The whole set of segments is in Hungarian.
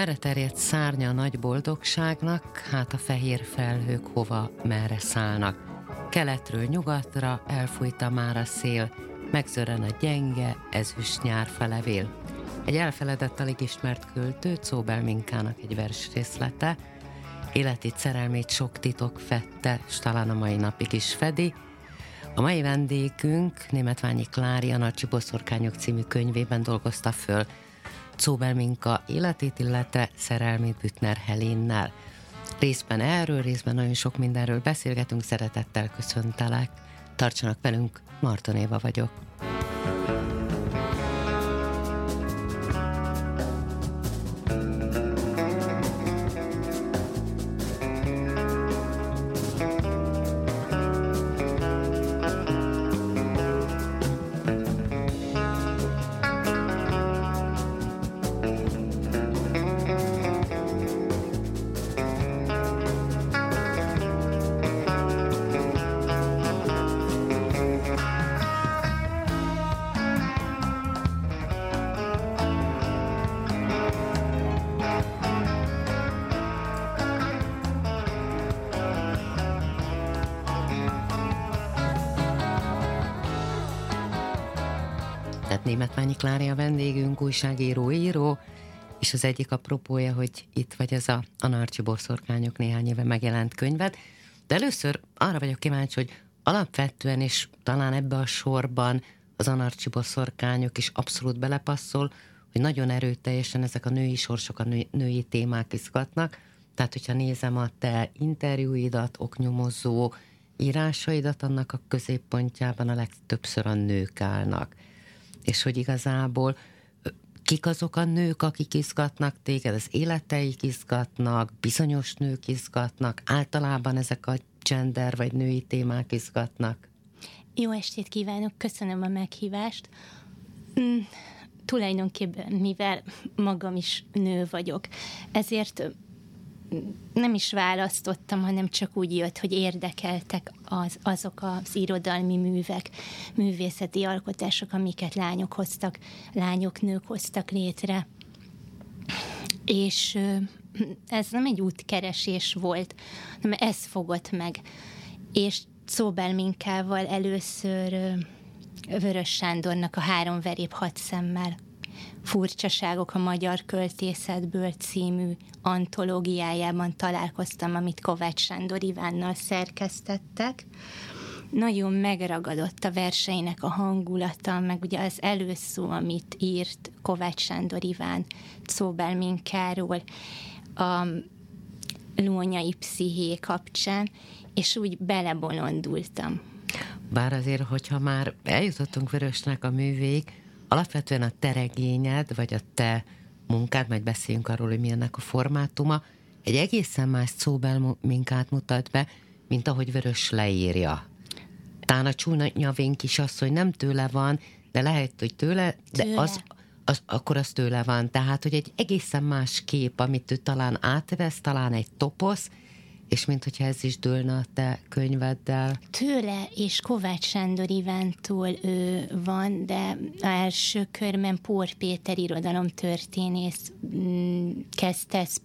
Merre terjedt szárnya a nagy boldogságnak, hát a fehér felhők hova, merre szállnak. Keletről nyugatra elfújta már a szél, megzören a gyenge, ezüst nyár felevél. Egy elfeledett, alig ismert költő, Czóbel Minkának egy vers részlete, életi szerelmét sok titok fette, s talán a mai napig is fedi. A mai vendégünk Németványi Klári a Narcsi Boszorkányok című könyvében dolgozta föl Czóbel Minka életét, illetve szerelmét Bütner Helinnel. Részben erről, részben nagyon sok mindenről beszélgetünk, szeretettel köszöntelek. Tartsanak velünk, Marton Éva vagyok. Tehát Németványi Klári a vendégünk, újságíró, író, és az egyik apropója, hogy itt vagy ez a Anarcsi Borszorkányok néhány éve megjelent könyved. De először arra vagyok kíváncsi, hogy alapvetően, és talán ebbe a sorban az Anarcsi Borszorkányok is abszolút belepasszol, hogy nagyon erőteljesen ezek a női sorsok, a női témák izgatnak. Tehát, hogyha nézem a te interjúidat, oknyomozó írásaidat, annak a középpontjában a legtöbbször a nők állnak és hogy igazából kik azok a nők, akik izgatnak téged, az életeik izgatnak, bizonyos nők izgatnak, általában ezek a gender vagy női témák izgatnak. Jó estét kívánok, köszönöm a meghívást. Mm, tulajdonképpen, mivel magam is nő vagyok, ezért nem is választottam, hanem csak úgy jött, hogy érdekeltek az, azok az irodalmi művek, művészeti alkotások, amiket lányok hoztak, lányok, nők hoztak létre. És ez nem egy útkeresés volt, hanem ez fogott meg. És Szóbel Minkával először Vörös Sándornak a három veréb hat szemmel Furcsaságok a magyar költészetből című antológiájában találkoztam, amit Kovács Sándor Ivánnal szerkesztettek. Nagyon megragadott a verseinek a hangulata, meg ugye az előszó, amit írt Kovács Sándor Iván Czóbel a lónyai psziché kapcsán, és úgy belebolondultam. Bár azért, hogyha már eljutottunk Vörösnek a művég, alapvetően a te regényed, vagy a te munkád, majd beszéljünk arról, hogy milyennek a formátuma, egy egészen más szóbel minkát mutat be, mint ahogy Vörös leírja. Tán a csúnya kisasszony nem tőle van, de lehet, hogy tőle, de tőle. az, az, akkor az tőle van. Tehát, hogy egy egészen más kép, amit ő talán átvesz, talán egy toposz, és mint hogyha ez is dőlne a te könyveddel. Tőle és Kovács Sándor Ivántól ő van, de a első körben Pór Péter irodalomtörténész mm, kezdte ezt.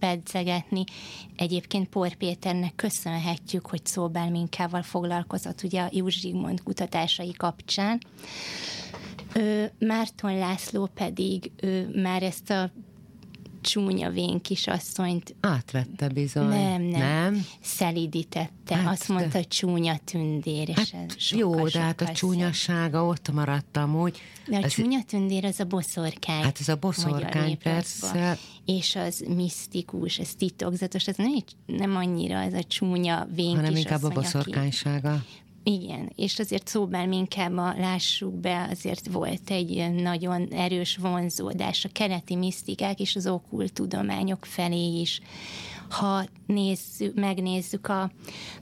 Egyébként Pór Péternek köszönhetjük, hogy Szóbál Minkával foglalkozott ugye a Júzs Zsigmond kutatásai kapcsán. Márton László pedig ő már ezt a csúnya vén kisasszonyt. Átvette bizony. Nem, nem. nem? Szelidítette. Hát, Azt mondta, hogy csúnya tündér. És hát ez sokkal, jó, de hát a csúnyasága ott maradt amúgy. De a ez csúnya tündér az a boszorkány. Hát ez a boszorkány, persze. És az misztikus, ez titokzatos, ez nem, nem annyira ez a csúnya vén Hanem inkább a boszorkánysága. Aki, igen, és azért Szóbelminkában lássuk be, azért volt egy nagyon erős vonzódás a keleti misztikák és az okkult tudományok felé is. Ha nézzük, megnézzük a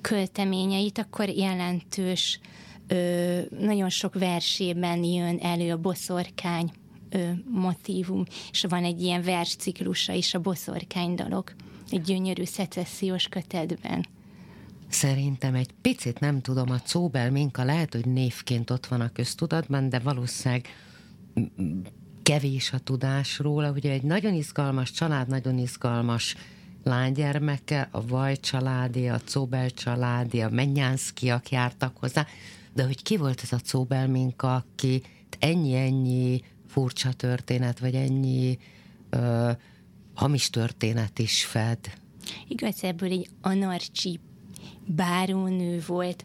költeményeit, akkor jelentős, ö, nagyon sok versében jön elő a boszorkány ö, motivum, és van egy ilyen versciklusa is a boszorkány dalok, egy gyönyörű szecessziós kötetben. Szerintem egy picit nem tudom, a Cóbel Minka lehet, hogy névként ott van a köztudatban, de valószínűleg kevés a tudás róla. Ugye egy nagyon izgalmas család, nagyon izgalmas lánygyermeke, a Vaj családi, a Cóbel családi, a Mennyánszkiak jártak hozzá, de hogy ki volt ez a Cóbel Minka, aki ennyi-ennyi furcsa történet, vagy ennyi ö, hamis történet is fed? Igazából egy anarcsi bárónő volt,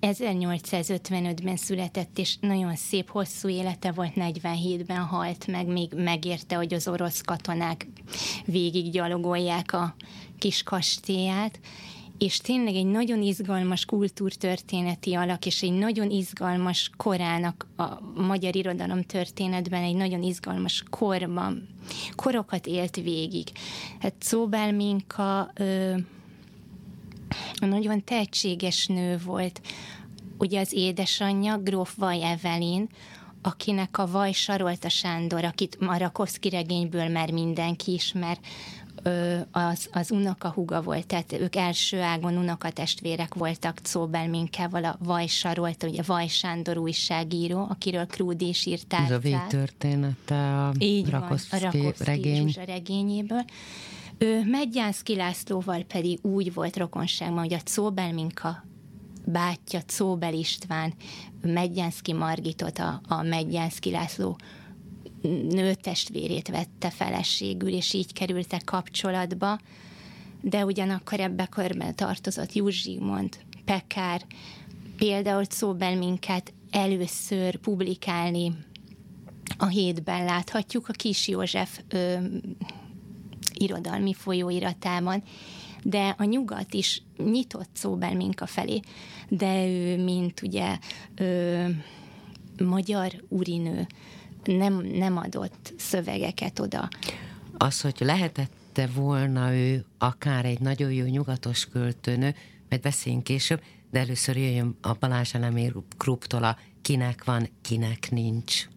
1855-ben született, és nagyon szép, hosszú élete volt, 47-ben halt meg, még megérte, hogy az orosz katonák végig gyalogolják a kis kastélyát, és tényleg egy nagyon izgalmas kultúrtörténeti alak, és egy nagyon izgalmas korának a magyar irodalom történetben egy nagyon izgalmas korban, korokat élt végig. Hát Szóbel Minka ö, nagyon tehetséges nő volt. Ugye az édesanyja, Gróf Vaj Evelin, akinek a Vaj Sarolta Sándor, akit a Rakowski regényből már mindenki ismer, az, az unokahuga volt, tehát ők első ágon unokatestvérek voltak Szóbelminkával, a Vaj Sarolta, ugye Vaj Sándor újságíró, akiről Krúdi is írt Ez a végtörténete a Így Rakowski, van, a Rakowski regény. regényéből. Ő Medjánszki Lászlóval pedig úgy volt rokonságban, hogy a Cóbel Minka bátyja Cóbel István Medjánszki Margitot, a, a Medjánszki László nőtestvérét vette feleségül, és így kerültek kapcsolatba, de ugyanakkor ebbe körben tartozott Júzsigmond, Pekár, például Szóbel minket először publikálni a hétben láthatjuk, a Kis József ö, irodalmi folyóiratában, de a nyugat is nyitott szóbel minka felé, de ő, mint ugye ö, magyar urinő, nem, nem adott szövegeket oda. Az, hogy lehetette volna ő akár egy nagyon jó nyugatos költőnő, mert beszéljünk később, de először jöjjön a Balázs Elemér Kruptól a kinek van, kinek nincs.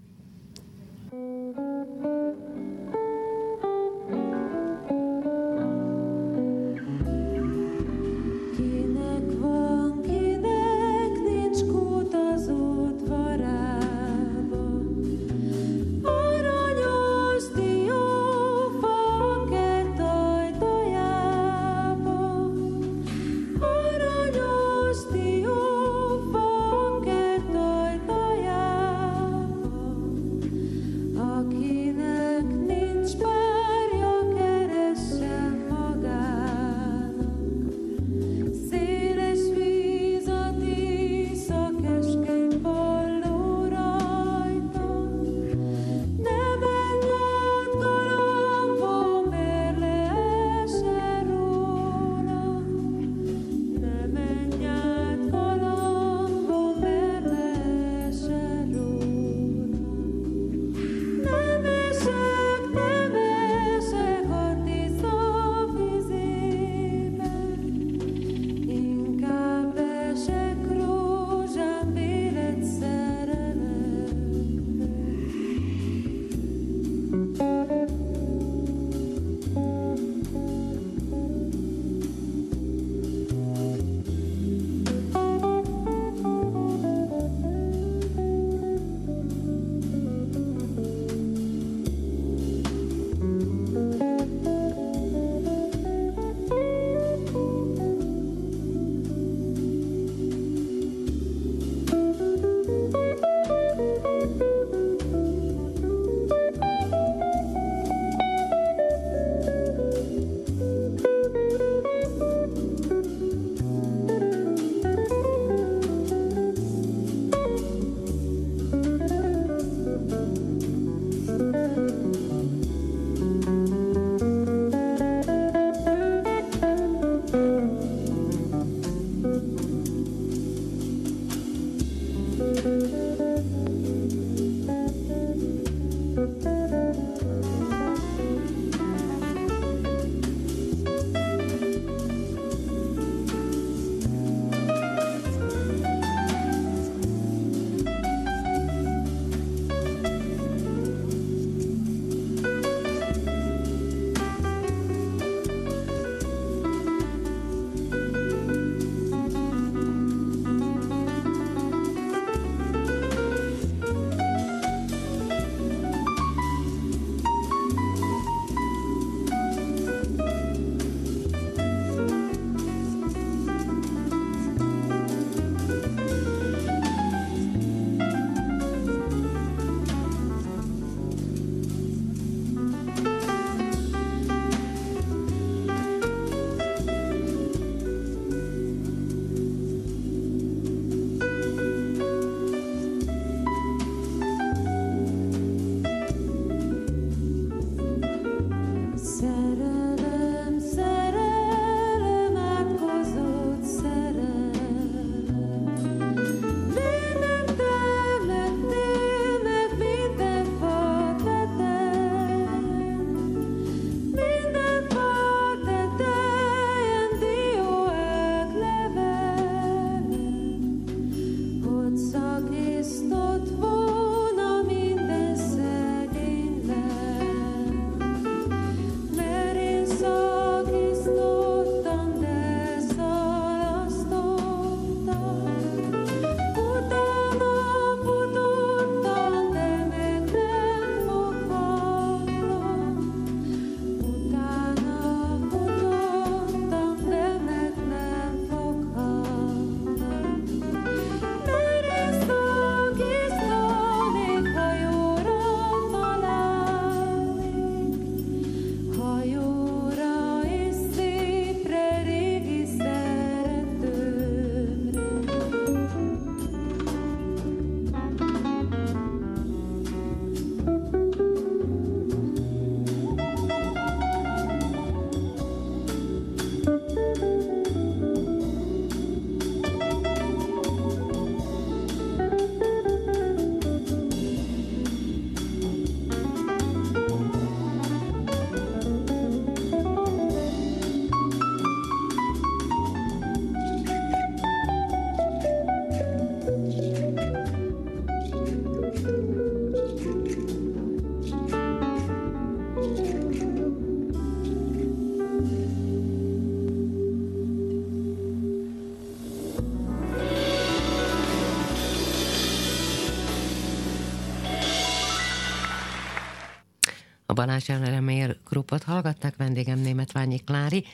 Balázs Remér grupot hallgatták, vendégem német Ványi Klári,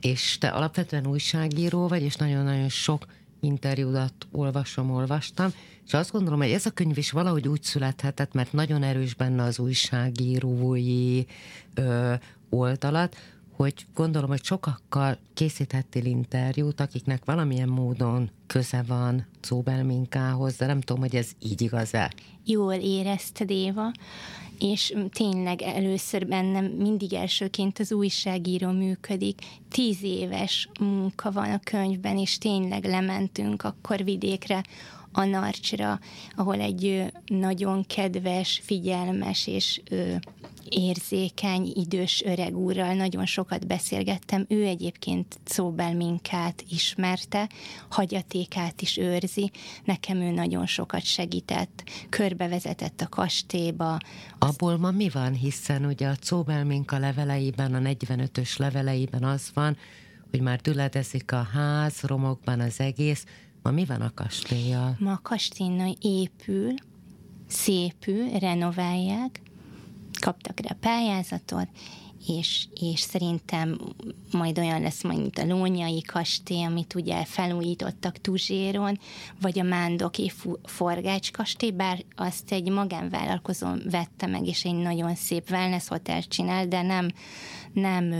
és te alapvetően újságíró vagy, és nagyon-nagyon sok interjúdat olvasom, olvastam, és azt gondolom, hogy ez a könyv is valahogy úgy születhetett, mert nagyon erős benne az újságírói ö, oldalat, hogy gondolom, hogy sokakkal készíthettél interjút, akiknek valamilyen módon köze van Cóbelminkához, de nem tudom, hogy ez így igaz-e. Jól érezted, Éva, és tényleg először bennem mindig elsőként az újságíró működik. Tíz éves munka van a könyvben, és tényleg lementünk akkor vidékre, a Narcsra, ahol egy nagyon kedves, figyelmes és érzékeny, idős öreg úrral nagyon sokat beszélgettem. Ő egyébként Minkát ismerte, hagyatékát is őrzi. Nekem ő nagyon sokat segített, körbevezetett a kastélyba. Abból ma mi van, hiszen ugye a Minka leveleiben, a 45-ös leveleiben az van, hogy már düledezik a ház, romokban az egész, Ma mi van a kastélya? Ma a kastély épül, szépül, renoválják, kaptak rá pályázatot, és, és szerintem majd olyan lesz majd, mint a Lónyai kastély, amit ugye felújítottak Tuzséron, vagy a Mándoki Forgács kastély, bár azt egy magánvállalkozó vette meg, és egy nagyon szép wellness hotel csinál, de nem, nem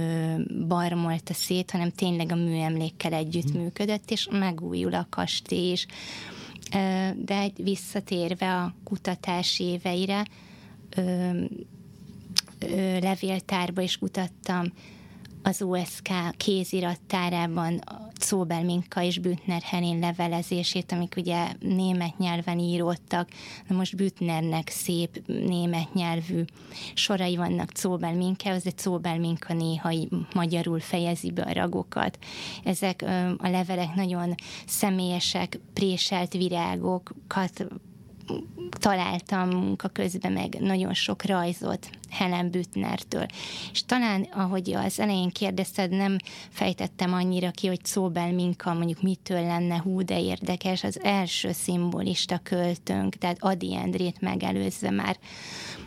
barmolta szét, hanem tényleg a műemlékkel együtt hmm. működött, és megújul a kastély is. De visszatérve a kutatás éveire, levéltárba is kutattam az OSK kézirattárában Szóbel Minka és Büttner Henén levelezését, amik ugye német nyelven íródtak. Na most Büttnernek szép német nyelvű sorai vannak Szóbel Minkához, de Szóbel Minka néha magyarul fejezi be a ragokat. Ezek a levelek nagyon személyesek, préselt virágokat találtam munka meg nagyon sok rajzot Helen Büttnertől. És talán, ahogy az elején kérdezted, nem fejtettem annyira ki, hogy Szóbel Minka mondjuk mitől lenne hú, de érdekes, az első szimbolista költőnk, tehát Adi Endrét megelőzve már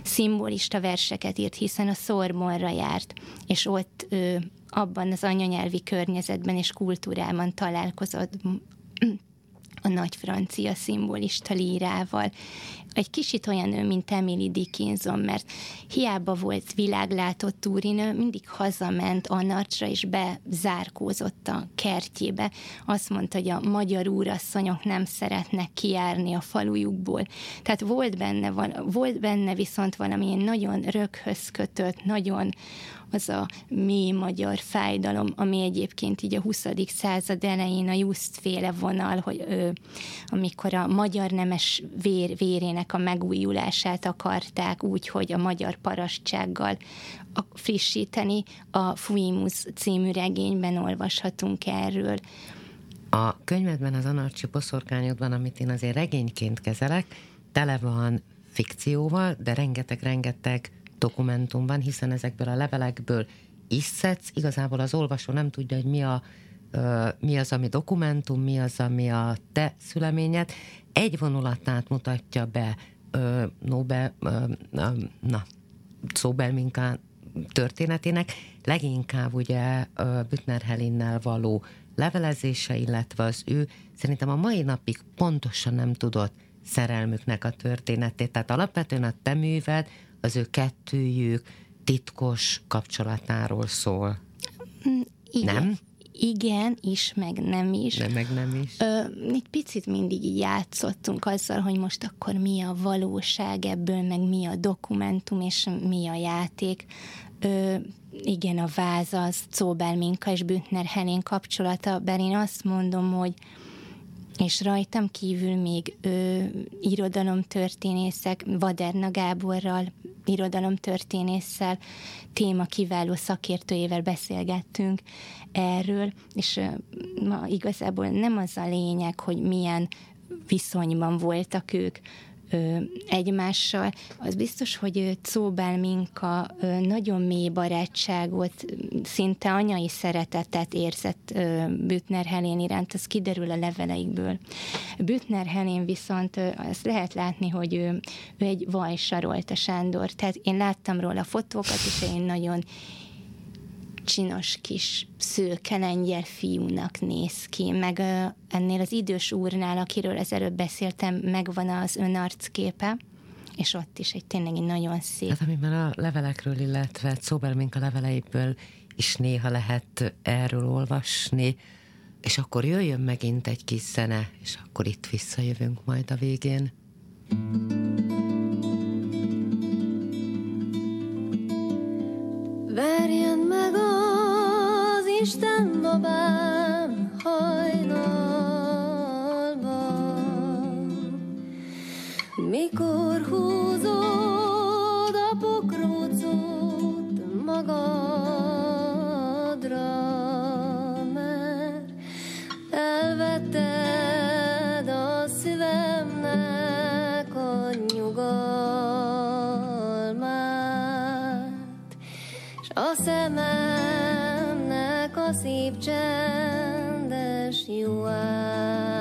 szimbolista verseket írt, hiszen a Szorbonra járt, és ott ő abban az anyanyelvi környezetben és kultúrában találkozott a nagy francia szimbolista lírával. Egy kicsit olyan ő, mint Emily Dickinson, mert hiába volt világlátott túrinő, mindig hazament a narcsra, és bezárkózott a kertjébe. Azt mondta, hogy a magyar úrasszonyok nem szeretnek kijárni a falujukból. Tehát volt benne, volt benne viszont valamilyen nagyon röghöz kötött, nagyon az a mély magyar fájdalom, ami egyébként így a 20. század elején a Justféle vonal, hogy ő, amikor a magyar nemes vér, vérének a megújulását akarták úgy, hogy a magyar parasztsággal frissíteni, a Fuimus című regényben olvashatunk erről. A könyvedben, az Anarcsi boszorkányodban, amit én azért regényként kezelek, tele van fikcióval, de rengeteg-rengeteg dokumentum van, hiszen ezekből a levelekből is igazából az olvasó nem tudja, hogy mi, a, mi az, ami dokumentum, mi az, ami a te szüleményed. Egy vonulatát mutatja be Nobel, na, Szóbelminkán történetének, leginkább ugye Büttner Helinnel való levelezése, illetve az ő szerintem a mai napig pontosan nem tudott szerelmüknek a történetét. Tehát alapvetően a te műved az ő kettőjük titkos kapcsolatáról szól. Mm, igen. Nem? Igen, is, meg nem is. Nem, meg nem is. Ö, egy picit mindig így játszottunk azzal, hogy most akkor mi a valóság ebből, meg mi a dokumentum, és mi a játék. Ö, igen, a váz az Czóbel Minka és Büntner Helén kapcsolata, bár én azt mondom, hogy és rajtam kívül még ö, irodalomtörténészek, Vaderna Gáborral, irodalomtörténésszel, téma kiváló szakértőjével beszélgettünk erről, és ma igazából nem az a lényeg, hogy milyen viszonyban voltak ők, egymással, az biztos, hogy Czóbel Minka nagyon mély barátságot, szinte anyai szeretetet érzett Bütner Helén iránt, ez kiderül a leveleikből. Bütner Helén viszont azt lehet látni, hogy ő, ő egy vajsarolt a Sándor, tehát én láttam róla fotókat, és én nagyon csinos kis szőke lengyel fiúnak néz ki, meg ennél az idős úrnál, akiről az előbb beszéltem, megvan az önarcképe, és ott is egy tényleg egy nagyon szép. Hát amiben a levelekről, illetve Szóbelmink a leveleiből is néha lehet erről olvasni, és akkor jöjjön megint egy kis zene, és akkor itt visszajövünk majd a végén. Verjen meg az Isten babám hajnalban, mikor húzod a szememnek a szép csendes jó álmát.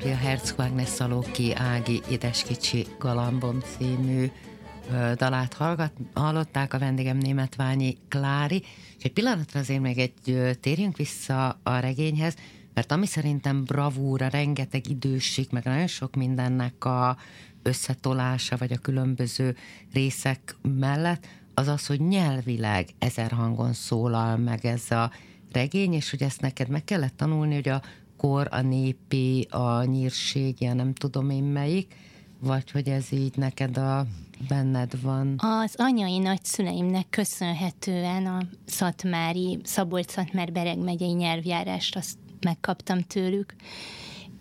Bognár Szilvia Herzog Szalóki Ági Édeskicsi Galambom című dalát hallgat, hallották, a vendégem Németványi Klári, és egy pillanatra azért még egy térjünk vissza a regényhez, mert ami szerintem bravúra, rengeteg időség, meg nagyon sok mindennek a összetolása, vagy a különböző részek mellett, az az, hogy nyelvileg ezer hangon szólal meg ez a regény, és hogy ezt neked meg kellett tanulni, hogy a kor, a népi, a nyírsége, nem tudom én melyik, vagy hogy ez így neked a benned van? Az anyai nagyszüleimnek köszönhetően a Szatmári, Szabolcs-Szatmár Bereg megyei nyelvjárást azt megkaptam tőlük,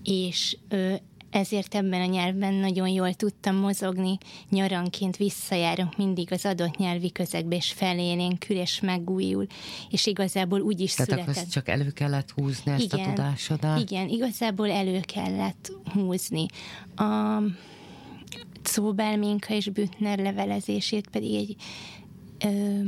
és ezért ebben a nyelvben nagyon jól tudtam mozogni. Nyaranként visszajárok mindig az adott nyelvi közegbe, és felélénkül, és megújul, és igazából úgy is Tehát született. akkor csak elő kellett húzni ezt igen, a tudásodat? Igen, igazából elő kellett húzni. A Szóbelménka és Büttner levelezését pedig egy ö,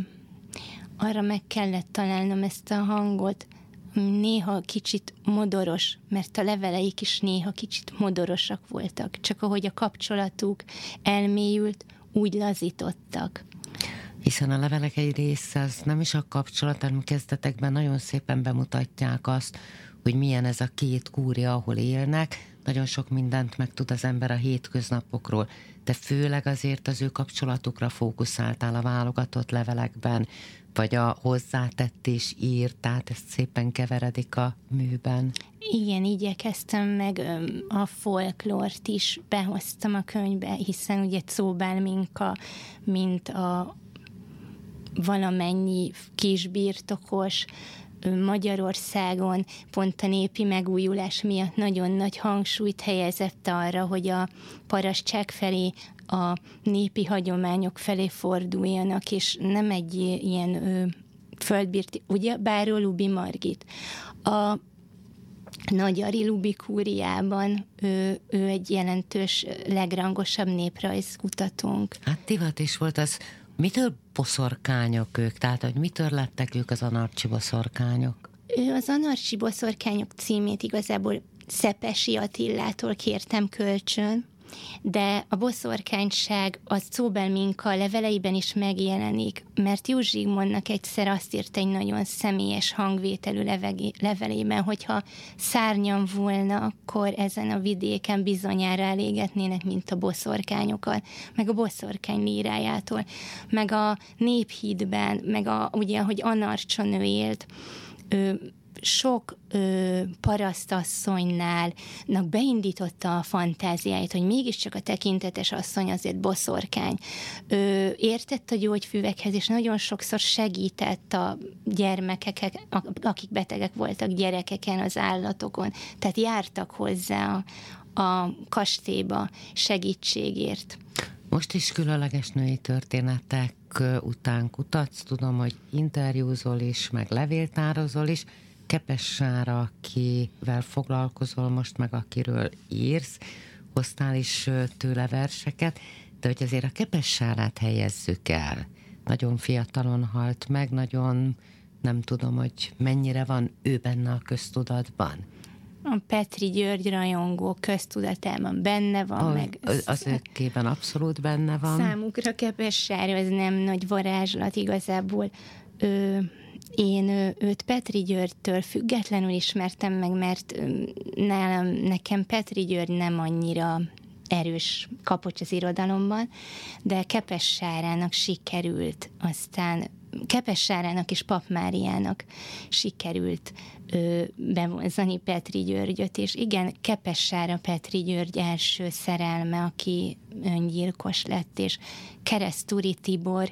arra meg kellett találnom ezt a hangot, néha kicsit modoros, mert a leveleik is néha kicsit modorosak voltak, csak ahogy a kapcsolatuk elmélyült, úgy lazítottak. Hiszen a levelek egy része az nem is a kapcsolat, hanem kezdetekben nagyon szépen bemutatják azt, hogy milyen ez a két kúria, ahol élnek, nagyon sok mindent megtud az ember a hétköznapokról, de főleg azért az ő kapcsolatukra fókuszáltál a válogatott levelekben, vagy a hozzátett és írt, tehát ezt szépen keveredik a műben. Igen, igyekeztem meg a folklort is behoztam a könyvbe, hiszen ugye Szóbálminka, mint a valamennyi kisbirtokos, Magyarországon pont a népi megújulás miatt nagyon nagy hangsúlyt helyezett arra, hogy a parasztság felé a népi hagyományok felé forduljanak, és nem egy ilyen ö, földbírt, ugye, báró Lubi Margit. A Nagyari Lubi kúriában ő, ő egy jelentős, legrangosabb néprajzkutatónk. Hát divat is volt az, mitől boszorkányok ők? Tehát, hogy mitől lettek ők az anarcsi boszorkányok? Ő az anarcsi boszorkányok címét igazából Szepesi Attillától kértem kölcsön, de a boszorkányság az Minka leveleiben is megjelenik, mert Józs Zsigmondnak egyszer azt írt egy nagyon személyes hangvételű levegi, levelében, hogyha szárnyam volna, akkor ezen a vidéken bizonyára elégetnének, mint a boszorkányokat, meg a boszorkány lírájától, meg a néphídben, meg a, ugye, hogy Anarcson ő élt, ő, sok ö, parasztasszonynál beindította a fantáziáit, hogy mégiscsak a tekintetes asszony azért boszorkány. Ö, értett a gyógyfüvekhez, és nagyon sokszor segített a gyermekek, akik betegek voltak gyerekeken, az állatokon. Tehát jártak hozzá a, a kastélyba segítségért. Most is különleges női történetek után kutatsz, tudom, hogy interjúzol is, meg levéltározol is. Kepes Sára, akivel foglalkozol most, meg akiről írsz, hoztál is tőle verseket, de hogy azért a Kepes Sárát helyezzük el. Nagyon fiatalon halt meg, nagyon nem tudom, hogy mennyire van ő benne a köztudatban. A Petri György rajongó köztudatában benne van, a, meg... Az ökében abszolút benne van. Számukra Kepessára ez nem nagy varázslat igazából. Ö, én őt Petri Györgytől függetlenül ismertem meg, mert nálam, nekem Petri György nem annyira erős kapocs az irodalomban, de Kepes Sárának sikerült aztán Kepes Sárának és Pap Máriának sikerült ö, bevonzani Petri Györgyöt, és igen, Kepes Sára Petri György első szerelme, aki öngyilkos lett, és Keresztúri Tibor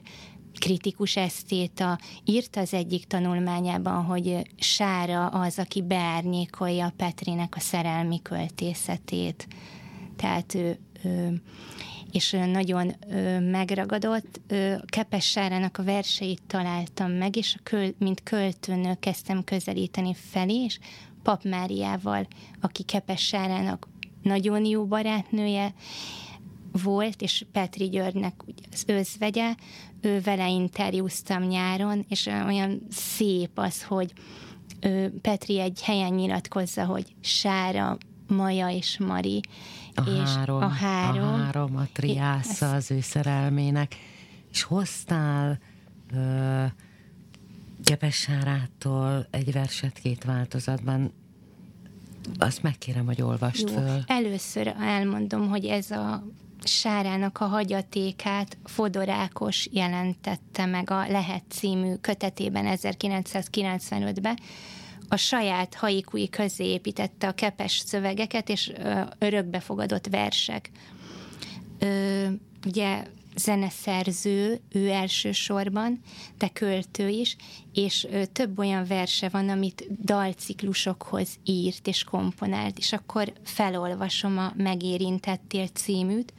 kritikus esztéta írta az egyik tanulmányában, hogy Sára az, aki beárnyékolja Petrinek a szerelmi költészetét. Tehát ő, ő és nagyon ö, megragadott. Ö, Kepes Sárának a verseit találtam meg, és köl, mint költőnő kezdtem közelíteni felé, és Pap Máriával, aki Kepes Sárának nagyon jó barátnője, volt, és Petri Györgynek az özvegye, ő vele interjúztam nyáron, és olyan szép az, hogy Petri egy helyen nyilatkozza, hogy Sára Maja és Mari. A és három, a három, a három, a triásza az ő szerelmének. És hoztál ö, Gepessárától egy verset két változatban. Azt megkérem, hogy olvast Jó. föl. Először elmondom, hogy ez a Sárának a hagyatékát Fodorákos jelentette meg a Lehet című kötetében 1995-ben. A saját haikui közé építette a kepes szövegeket és örökbefogadott versek. Ö, ugye zeneszerző, ő elsősorban, de költő is, és több olyan verse van, amit dalciklusokhoz írt és komponált, és akkor felolvasom a Megérintettél címűt.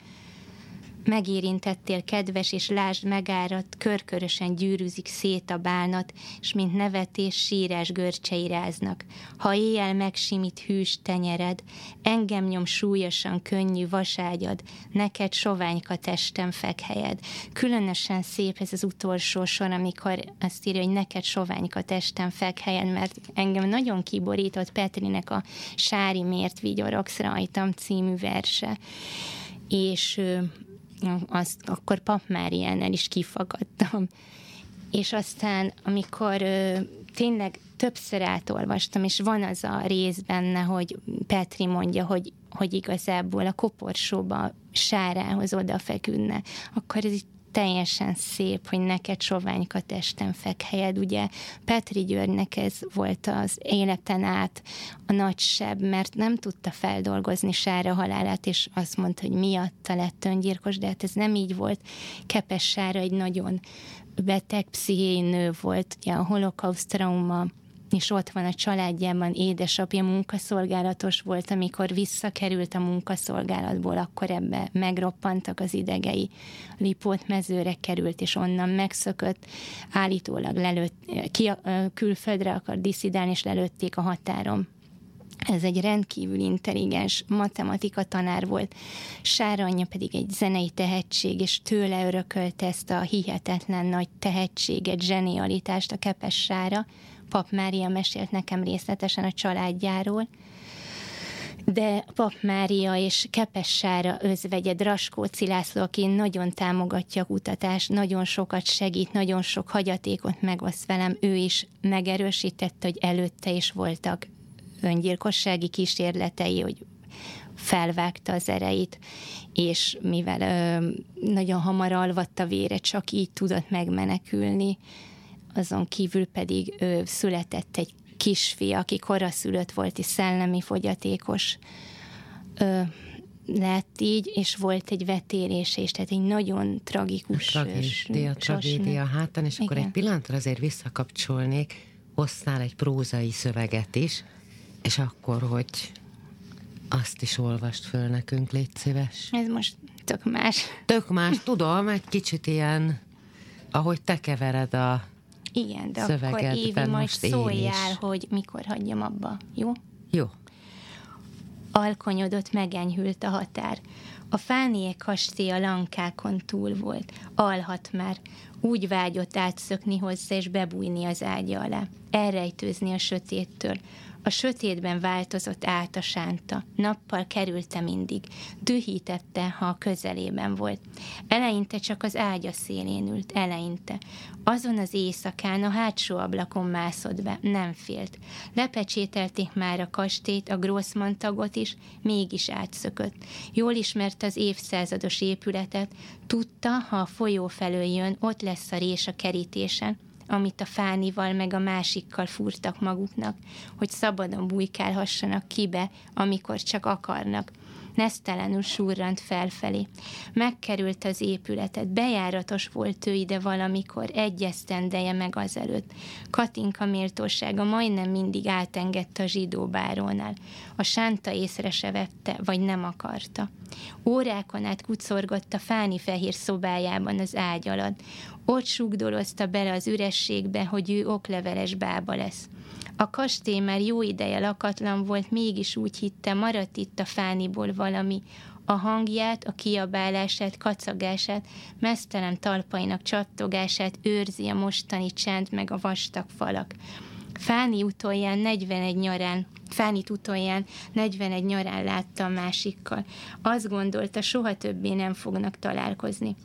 Megérintettél, kedves, és lásd megáradt, körkörösen gyűrűzik szét a bánat, és mint nevetés sírás görcsei ráznak. Ha éjjel megsimít hűs tenyered, engem nyom súlyosan könnyű vaságyad, neked soványka testem fekhelyed. Különösen szép ez az utolsó sor, amikor azt írja, hogy neked soványka testem fekhelyed, mert engem nagyon kiborított Petrinek a Sári miért vigyorogsz rajtam című verse. És azt akkor Pap Máriánnál is kifagadtam. És aztán, amikor ö, tényleg többször átolvastam, és van az a rész benne, hogy Petri mondja, hogy, hogy igazából a koporsóba sárához odafeküdne, akkor ez így teljesen szép, hogy neked soványka testen fekhelyed. Ugye Petri Györgynek ez volt az életen át a nagy seb, mert nem tudta feldolgozni Sára halálát, és azt mondta, hogy miatta lett öngyilkos, de hát ez nem így volt. Kepes Sára egy nagyon beteg pszichén nő volt, ugye a holokauszt trauma és ott van a családjában, édesapja munkaszolgálatos volt, amikor visszakerült a munkaszolgálatból, akkor ebbe megroppantak az idegei. Lipót mezőre került, és onnan megszökött, állítólag lelőtt, ki, külföldre akar diszidálni, és lelőtték a határon. Ez egy rendkívül intelligens matematika tanár volt. Sára anyja pedig egy zenei tehetség, és tőle örökölte ezt a hihetetlen nagy tehetséget, zsenialitást a Kepes Sára, Pap Mária mesélt nekem részletesen a családjáról, de Pap Mária és Kepessára özvegye Draskóci László, aki nagyon támogatja a kutatást, nagyon sokat segít, nagyon sok hagyatékot megoszt velem, ő is megerősítette, hogy előtte is voltak öngyilkossági kísérletei, hogy felvágta az ereit, és mivel ö, nagyon hamar alvadt a vére, csak így tudott megmenekülni azon kívül pedig ő született egy kisfia, aki koraszülött volt és szellemi fogyatékos ö, lett így, és volt egy vetérés, és tehát egy nagyon tragikus a tragédia, tragédia hátán, és Igen. akkor egy pillanatra azért visszakapcsolnék, hoztál egy prózai szöveget is, és akkor, hogy azt is olvast föl nekünk, légy szíves. Ez most tök más. Tök más, tudom, egy kicsit ilyen, ahogy te kevered a igen, de akkor Évi majd szóljál, hogy mikor hagyjam abba, jó? Jó. Alkonyodott megenyhült a határ. A fánié kastély a lankákon túl volt. Alhat már. Úgy vágyott átszökni hozzá és bebújni az ágya alá. Elrejtőzni a sötéttől. A sötétben változott át a sánta. Nappal kerülte mindig. Dühítette, ha a közelében volt. Eleinte csak az ágya szélén ült, eleinte. Azon az éjszakán a hátsó ablakon mászott be, nem félt. Lepecsételték már a kastét, a Grossman tagot is, mégis átszökött. Jól ismerte az évszázados épületet, tudta, ha a folyó felől jön, ott lesz a rés a kerítésen, amit a fánival meg a másikkal fúrtak maguknak, hogy szabadon bujkálhassanak kibe, amikor csak akarnak. Nesztelenül surrant felfelé. Megkerült az épületet, bejáratos volt ő ide valamikor, egy esztendeje meg azelőtt. Katinka méltósága majdnem mindig átengedte a zsidó bárónál. A sánta észre se vette, vagy nem akarta. Órákon át kucorgott a fáni fehér szobájában az ágy alatt. Ott sugdolozta bele az ürességbe, hogy ő okleveles bába lesz. A kastély már jó ideje lakatlan volt, mégis úgy hitte, maradt itt a fániból valami, a hangját, a kiabálását, kacagását, mesztelen talpainak csattogását őrzi a mostani csend meg a vastag falak. Fáni utolján 41 nyarán Fánit utolján 41 nyarán látta a másikkal. Azt gondolta, soha többé nem fognak találkozni.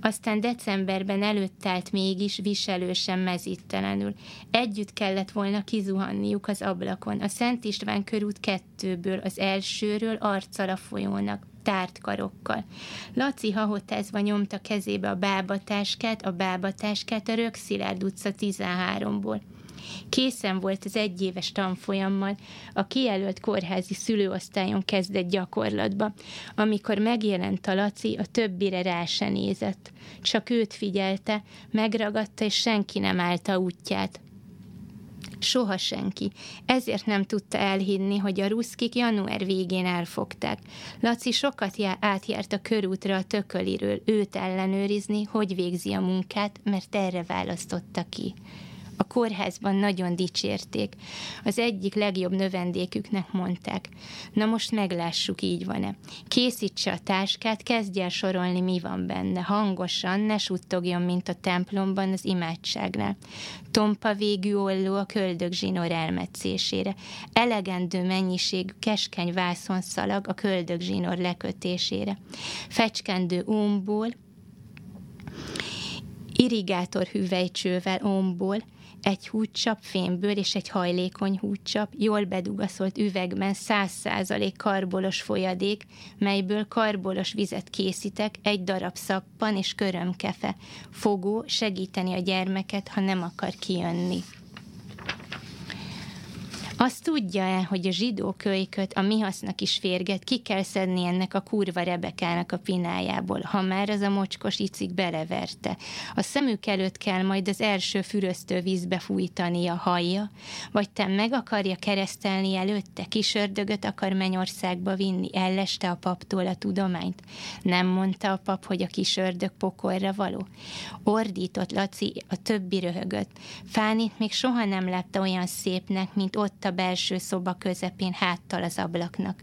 Aztán decemberben előtt állt mégis viselősen mezítelenül. Együtt kellett volna kizuhanniuk az ablakon. A Szent István körút kettőből, az elsőről arccal a folyónak tárt karokkal. Laci hahotázva nyomta kezébe a bábatáskát, a bábatáskát a Rökszilárd utca 13-ból. Készen volt az egyéves tanfolyammal, a kijelölt kórházi szülőosztályon kezdett gyakorlatba. Amikor megjelent a Laci, a többire rá se nézett. Csak őt figyelte, megragadta, és senki nem állta útját. Soha senki. Ezért nem tudta elhinni, hogy a ruszkik január végén elfogták. Laci sokat já- átjárt a körútra a tököliről, őt ellenőrizni, hogy végzi a munkát, mert erre választotta ki a kórházban nagyon dicsérték. Az egyik legjobb növendéküknek mondták. Na most meglássuk, így van-e. Készítse a táskát, kezdj el sorolni, mi van benne. Hangosan, ne suttogjon, mint a templomban az imádságnál. Tompa végű olló a köldögzsinór elmetszésére. Elegendő mennyiségű keskeny vászonszalag a köldögzsinór lekötésére. Fecskendő ómból, irrigátor hüvelycsővel omból, egy húcsap fémből és egy hajlékony húcsap, jól bedugaszolt üvegben 100% karbolos folyadék, melyből karbolos vizet készítek, egy darab szappan és körömkefe. Fogó segíteni a gyermeket, ha nem akar kijönni. Azt tudja-e, hogy a zsidó kölyköt a mi hasznak is férget, ki kell szedni ennek a kurva rebekának a pinájából, ha már az a mocskos icik beleverte. A szemük előtt kell majd az első füröztő vízbe fújtani a hajja, vagy te meg akarja keresztelni előtte, kisördögöt akar Mennyországba vinni, elleste a paptól a tudományt. Nem mondta a pap, hogy a kisördög pokolra való. Ordított Laci, a többi röhögött. Fánit még soha nem látta olyan szépnek, mint ott a belső szoba közepén háttal az ablaknak.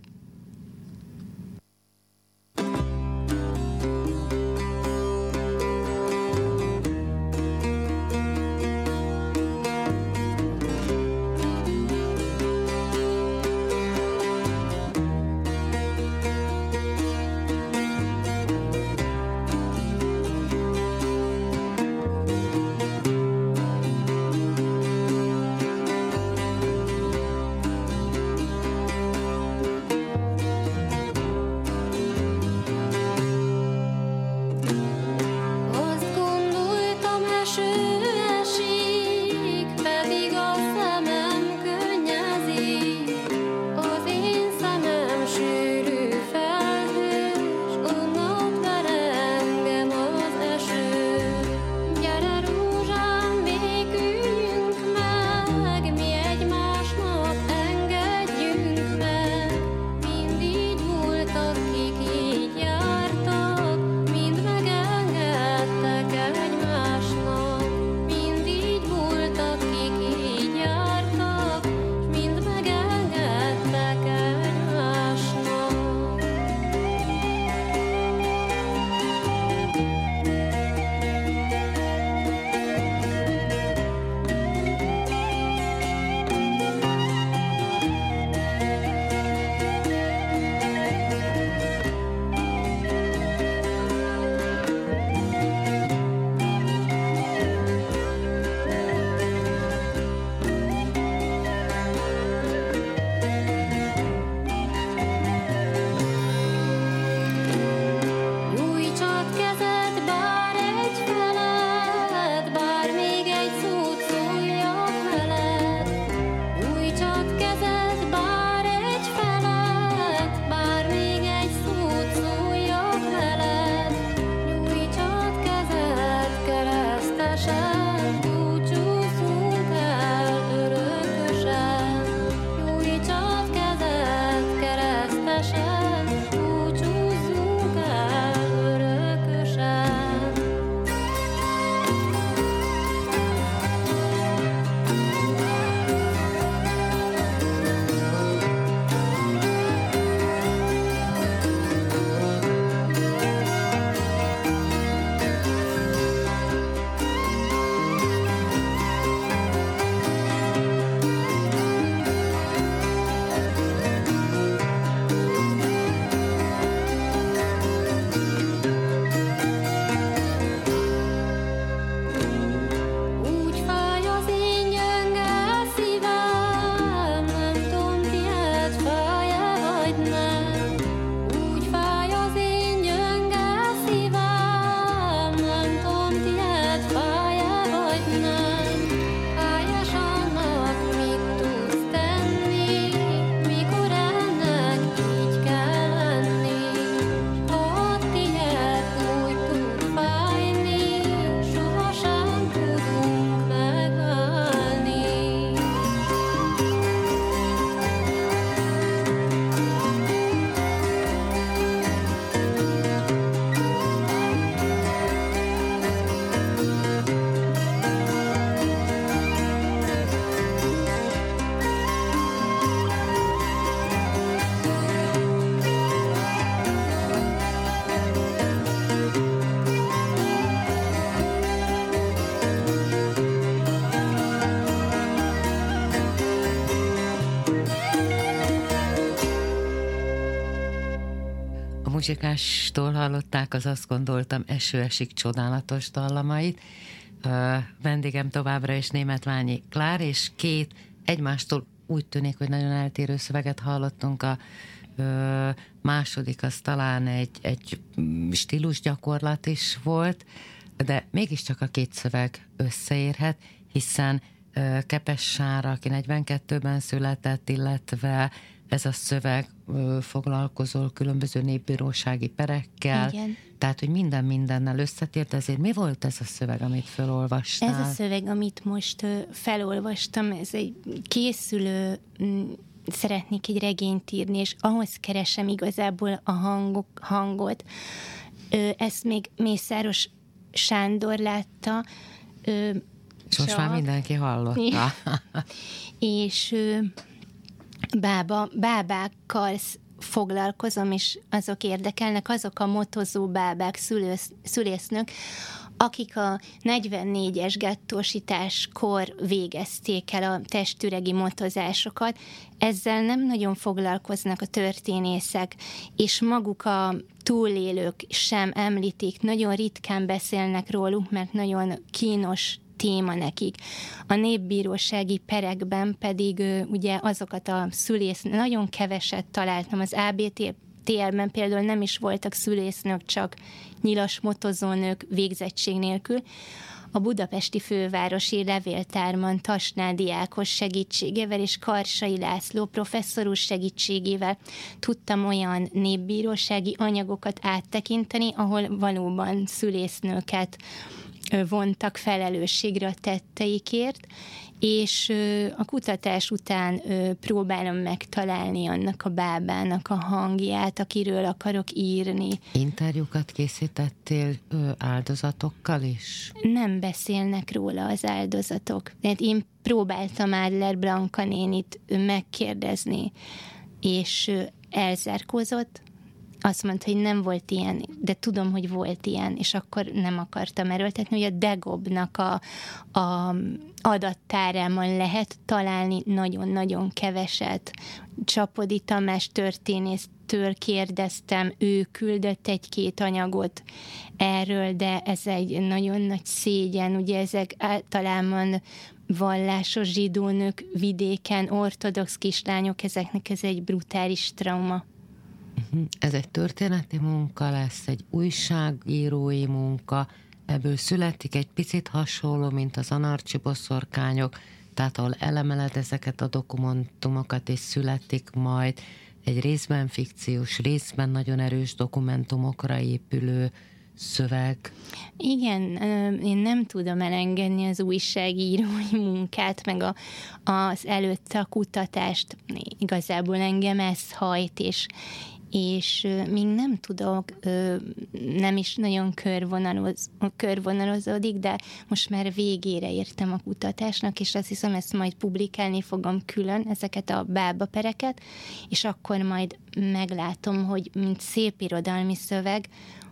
Muzsikástól hallották az azt gondoltam eső esik csodálatos dallamait. Vendégem továbbra is német Ványi Klár, és két egymástól úgy tűnik, hogy nagyon eltérő szöveget hallottunk. A második az talán egy, egy stílusgyakorlat is volt, de mégiscsak a két szöveg összeérhet, hiszen Kepes Sára, aki 42-ben született, illetve ez a szöveg foglalkozol különböző népbírósági perekkel, Igen. tehát, hogy minden mindennel összetért, ezért mi volt ez a szöveg, amit felolvastál? Ez a szöveg, amit most felolvastam, ez egy készülő szeretnék egy regényt írni, és ahhoz keresem igazából a hangok, hangot. Ezt még Mészáros Sándor látta. És most már mindenki hallotta. és bába, bábákkal foglalkozom, és azok érdekelnek, azok a motozó bábák, szülősz, szülésznök, akik a 44-es gettósításkor végezték el a testüregi motozásokat, ezzel nem nagyon foglalkoznak a történészek, és maguk a túlélők sem említik, nagyon ritkán beszélnek róluk, mert nagyon kínos téma nekik. A népbírósági perekben pedig ugye azokat a szülész, nagyon keveset találtam az ABT TR-ben például nem is voltak szülésznök, csak nyilas motozónők végzettség nélkül. A budapesti fővárosi levéltárman Tasnádi Ákos segítségével és Karsai László professzorus segítségével tudtam olyan népbírósági anyagokat áttekinteni, ahol valóban szülésznőket vontak felelősségre a tetteikért, és a kutatás után próbálom megtalálni annak a bábának a hangját, akiről akarok írni. Interjúkat készítettél áldozatokkal is? Nem beszélnek róla az áldozatok. Tehát én próbáltam Adler Blanka nénit megkérdezni, és elzárkózott, azt mondta, hogy nem volt ilyen, de tudom, hogy volt ilyen, és akkor nem akartam erőltetni, hogy a Degobnak a, a adattárában lehet találni nagyon-nagyon keveset. Csapodi Tamás történésztől kérdeztem, ő küldött egy-két anyagot erről, de ez egy nagyon nagy szégyen, ugye ezek általában vallásos zsidónők vidéken, ortodox kislányok, ezeknek ez egy brutális trauma. Mhm. Ez egy történeti munka lesz, egy újságírói munka, ebből születik egy picit hasonló, mint az anarcsi boszorkányok, tehát ahol elemeled ezeket a dokumentumokat, és születik majd egy részben fikciós, részben nagyon erős dokumentumokra épülő szöveg. Igen, én nem tudom elengedni az újságírói munkát, meg a, az előtte a kutatást. Igazából engem ez hajt, és, és még nem tudok, nem is nagyon körvonaloz, körvonalozódik, de most már végére értem a kutatásnak, és azt hiszem, ezt majd publikálni fogom külön, ezeket a bábapereket, és akkor majd meglátom, hogy mint szép irodalmi szöveg,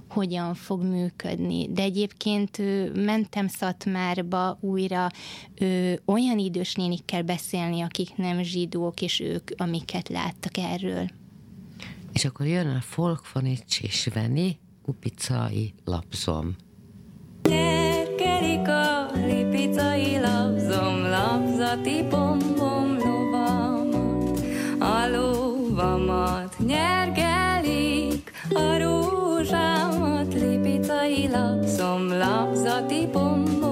hogyan fog működni. De egyébként mentem Szatmárba újra ö, olyan idős nénikkel beszélni, akik nem zsidók, és ők, amiket láttak erről. És akkor jön a Folkfonics és Veni kupicai lapzom. Nyerkelik a lipicai lapzom, lapzati bombom lovamat, a lovamat nyergelik, a rózsámat lipicai lapzom, lapzati bombom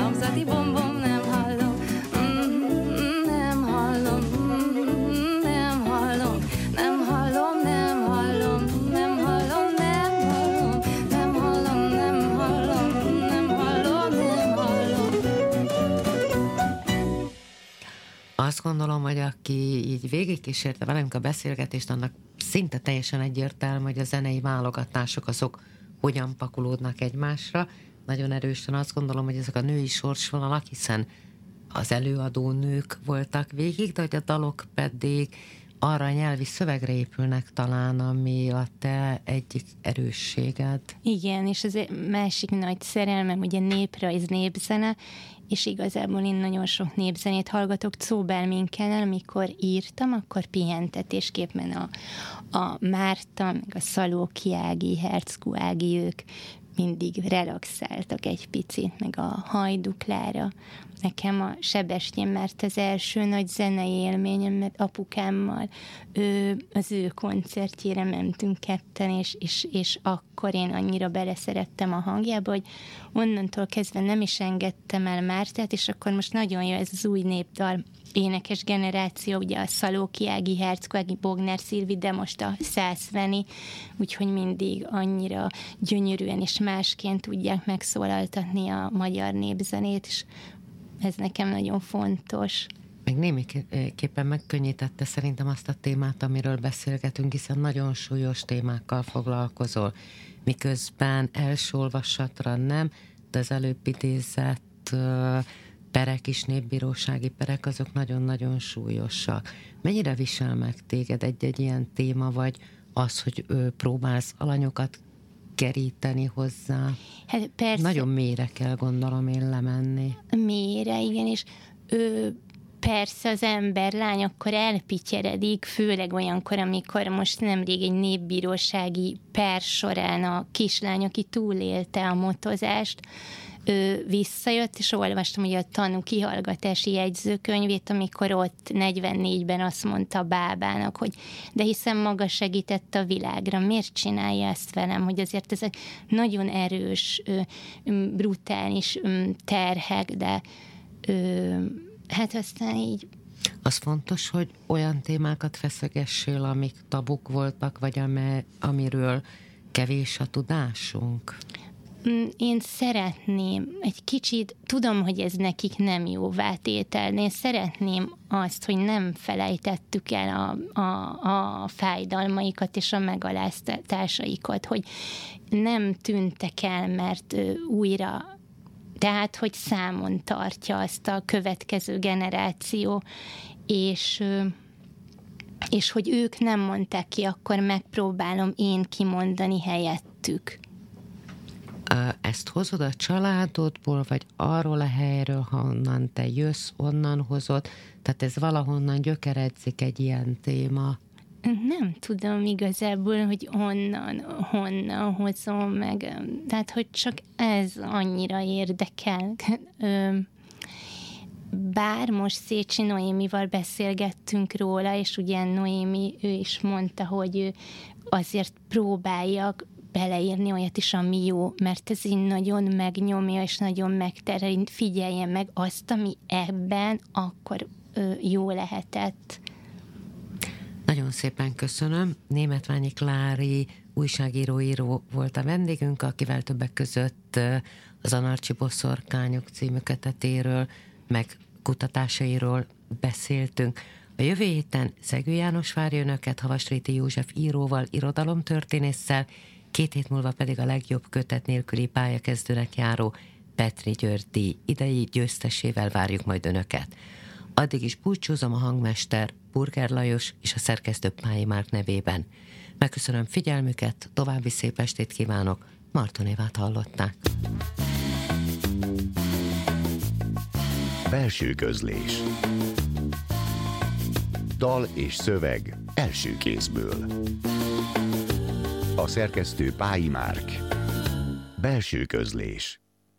labzati bombom, nem hallom, mm, nem hallom, mm, nem hallom, nem hallom, nem hallom, nem hallom, nem hallom, nem hallom, nem hallom, nem hallom, nem hallom. Azt gondolom, hogy aki így végigkísérte velünk a beszélgetést, annak szinte teljesen egyértelmű, hogy a zenei válogatások azok hogyan pakulódnak egymásra, nagyon erősen azt gondolom, hogy ezek a női sorsvonalak, hiszen az előadó nők voltak végig, de hogy a dalok pedig arra a nyelvi szövegre épülnek talán, ami a te egyik erősséged. Igen, és egy másik nagy szerelmem, ugye néprajz, népzene, és igazából én nagyon sok népzenét hallgatok Cóbelminkellel, amikor írtam, akkor pihentetésképpen a, a Márta, meg a Szalóki Ági, Herckú Ági, ők mindig relaxáltak egy picit, meg a hajduklára. Nekem a Sebestyén, mert az első nagy zenei élményem, mert apukámmal ő, az ő koncertjére mentünk ketten, és, és, és akkor én annyira beleszerettem a hangjába, hogy onnantól kezdve nem is engedtem el Mártát, és akkor most nagyon jó ez az új népdal, énekes generáció, ugye a Szalóki Ági, Herckoági, Bogner Szilvi, de most a Szászveni, úgyhogy mindig annyira gyönyörűen és másként tudják megszólaltatni a magyar népzenét, és ez nekem nagyon fontos. Még némiképpen megkönnyítette szerintem azt a témát, amiről beszélgetünk, hiszen nagyon súlyos témákkal foglalkozol, miközben első olvasatra nem, de az előbb idézett perek is, népbírósági perek, azok nagyon-nagyon súlyosak. Mennyire visel meg téged egy-egy ilyen téma, vagy az, hogy próbálsz alanyokat keríteni hozzá? Hát persze. Nagyon mélyre kell gondolom én lemenni. Mélyre, igen, és ő persze az ember lány akkor elpityeredik, főleg olyankor, amikor most nemrég egy népbírósági per során a kislány, aki túlélte a motozást, ő visszajött, és olvastam hogy a tanú kihallgatási jegyzőkönyvét, amikor ott 44-ben azt mondta bábának, hogy de hiszen maga segített a világra, miért csinálja ezt velem, hogy azért ezek nagyon erős, brutális terhek, de hát aztán így az fontos, hogy olyan témákat feszegessél, amik tabuk voltak, vagy amiről kevés a tudásunk? Mm, én szeretném egy kicsit, tudom, hogy ez nekik nem jó váltétel, de én szeretném azt, hogy nem felejtettük el a, a, a fájdalmaikat és a megaláztatásaikat, hogy nem tűntek el, mert újra tehát, hogy számon tartja azt a következő generáció, és és hogy ők nem mondták ki, akkor megpróbálom én kimondani helyettük. Ezt hozod a családodból, vagy arról a helyről, honnan te jössz, onnan hozod, tehát ez valahonnan gyökeredzik egy ilyen téma. Nem tudom igazából, hogy honnan, honnan hozom meg, tehát hogy csak ez annyira érdekel. Bár most Szécsi Noémival beszélgettünk róla, és ugye Noémi, ő is mondta, hogy ő azért próbáljak beleírni olyat is, ami jó, mert ez így nagyon megnyomja, és nagyon megterel, figyelje meg azt, ami ebben akkor ö, jó lehetett. Nagyon szépen köszönöm. Németványi Klári újságíró-író volt a vendégünk, akivel többek között az Anarcsi Bosszorkányok című kötetéről, meg kutatásairól beszéltünk. A jövő héten Szegő János várja önöket Havasréti József íróval, irodalomtörténésszel, két hét múlva pedig a legjobb kötet nélküli pályakezdőnek járó Petri Györgyi idei győztesével várjuk majd önöket. Addig is búcsúzom a hangmester Burger Lajos és a szerkesztő Pályi Márk nevében. Megköszönöm figyelmüket, további szép estét kívánok, Marton Évát hallották. Belső közlés Dal és szöveg első kézből a szerkesztő Pályi Márk. Belső közlés